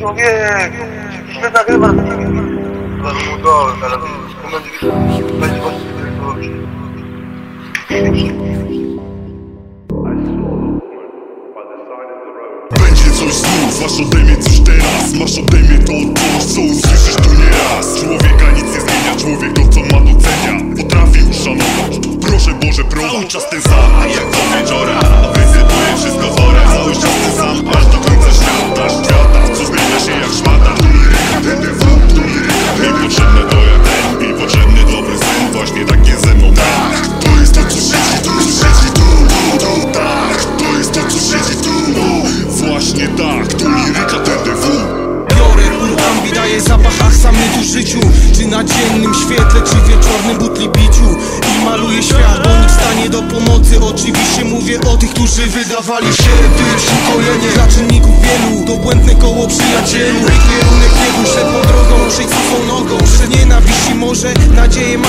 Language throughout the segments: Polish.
Nagrywasz. Zaraz będzie, właśnie Będzie coś znów, masz ode mnie coś teraz. Masz ode mnie to coś, co usłyszysz tu nie raz Człowieka nic nie zmienia, człowiek to co ma docenia Potrafi uszanować, proszę Boże prowadź Czas ten sam, jak do wieczora. Wysypuję wszystko chore, cały czas ten sam. Aż do Właśnie tak, to liryka TDW Biorę kurwam, daje zapach aksamy tu życiu. Czy na dziennym świetle, czy wieczornym butli biciu. I maluję świat, bo nikt stanie do pomocy. Oczywiście mówię o tych, którzy wydawali się być ukojenie Dla czynników wielu, to błędne koło przyjacielu. Kierunek biegu, ślepą drogą, przejść suchą nogą. Przed nienawiści może, nadzieję mam,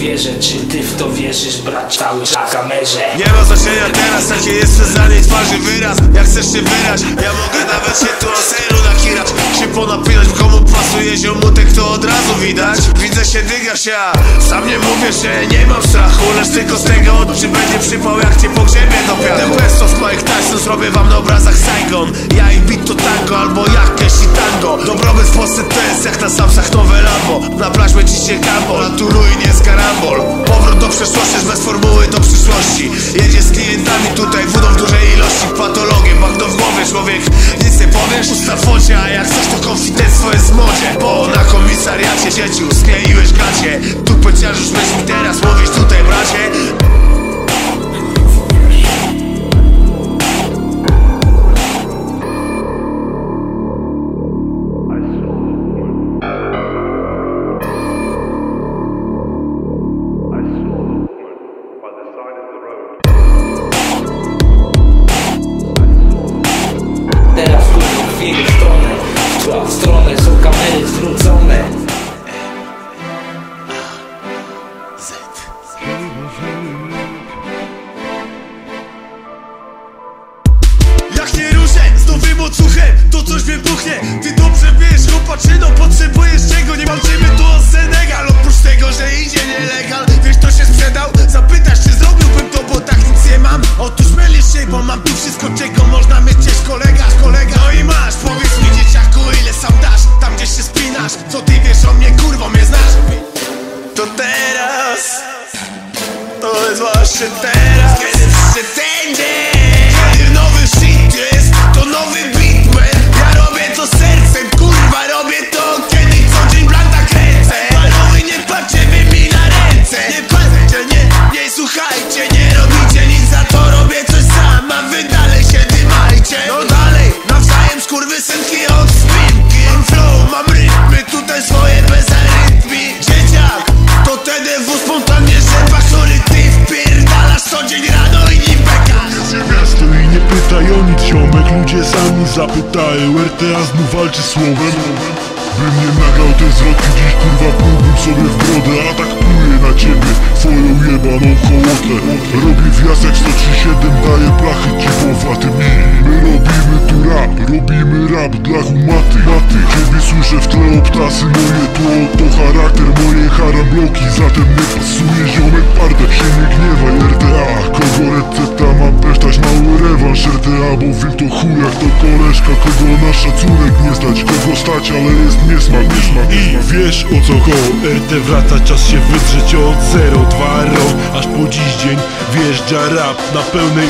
wierzę, czy ty w to wierzysz, brat cały w kamerze? Nie ma znaczenia teraz, jaki jest przezanie twarzy wyraz Jak chcesz się wyrać, ja mogę nawet się tu o seru nakirać Się ponapinać, komu pasuje ziomutek, to od razu widać. Widzę się, dygasz ja, sam nie mówię, że nie mam strachu Lecz tylko z tego, czy będzie przypał, jak cię pogrzebie do piachu The best of Mike Tyson, zrobię wam na obrazach Saigon. Ja i beat to tango, albo jak i tango. Dobrobyt w Polsce to jest jak na samsach nowe Lambo. Naplaćmy ci się gambo, naturuj nie z karambol. Powrót do przeszłości, bez formuły do przyszłości. Jedzie z klientami tutaj, wódą w dużej ilości Patologię, bagno w głowie, człowiek Nic nie powiesz, usta w focie A jak coś to konfidenctwo jest w modzie. Bo na komisariacie dzieciu skleiłeś gacie. Tu peciarzysz, weź mi teraz mówić tutaj bracie Zapytają RTA znów walczy słowem. Bym nie nagrał tej zwrotki dziś kurwa półbym sobie w brodę A tak pluję na ciebie twoją jebaną hołotę Robię wjazd jak 137 daję plachy dziwowatym My robimy tu rap, robimy rap dla humaty. Maty, kiedy słyszę w tle obtasy Moje tło to charakter, moje harambloki Zatem nie pasuje ziomek pardę Się nie gniewaj RTA, kogo recepta Bo wiem to chuj jak to koleżka Kogo na szacunek nie stać, kogo stać Ale jest niesmak, niesmak. I wiesz o co koło RT wraca, czas się wydrzeć od 0, 2 rok Aż po dziś dzień. Wjeżdża rap na pełnej